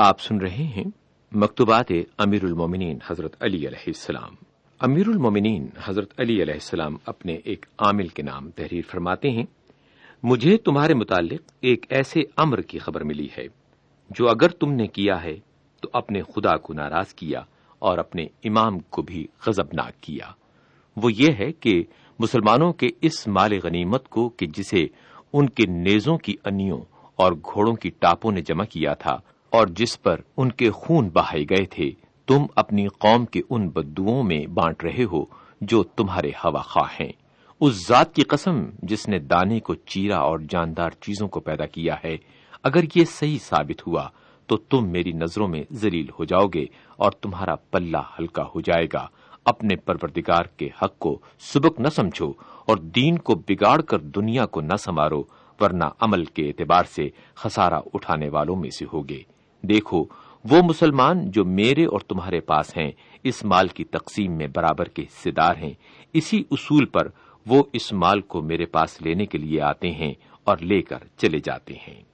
آپ سن رہے ہیں مکتوبات امیر المومنین حضرت علی علیہ السلام۔ امیر المومنین حضرت علی علیہ السلام اپنے ایک عامل کے نام تحریر فرماتے ہیں۔ مجھے تمہارے متعلق ایک ایسے امر کی خبر ملی ہے جو اگر تم نے کیا ہے تو اپنے خدا کو ناراض کیا اور اپنے امام کو بھی غضبناک کیا۔ وہ یہ ہے کہ مسلمانوں کے اس مال غنیمت کو کہ جسے ان کے نیزوں کی انیوں اور گھوڑوں کی ٹاپوں نے جمع کیا تھا اور جس پر ان کے خون بہائے گئے تھے، تم اپنی قوم کے ان بدوؤں میں بانٹ رہے ہو جو تمہارے ہوا خواہ ہیں۔ اس ذات کی قسم جس نے دانے کو چیرا اور جاندار چیزوں کو پیدا کیا ہے، اگر یہ صحیح ثابت ہوا تو تم میری نظروں میں ذلیل ہو جاؤ گے اور تمہارا پلہ ہلکا ہو جائے گا۔ اپنے پروردگار کے حق کو سبک نہ سمجھو اور دین کو بگاڑ کر دنیا کو نہ سنوارو، ورنہ عمل کے اعتبار سے خسارہ اٹھانے والوں میں سے ہوگے۔ دیکھو، وہ مسلمان جو میرے اور تمہارے پاس ہیں، اس مال کی تقسیم میں برابر کے حصے دار ہیں۔ اسی اصول پر وہ اس مال کو میرے پاس لینے کے لیے آتے ہیں اور لے کر چلے جاتے ہیں۔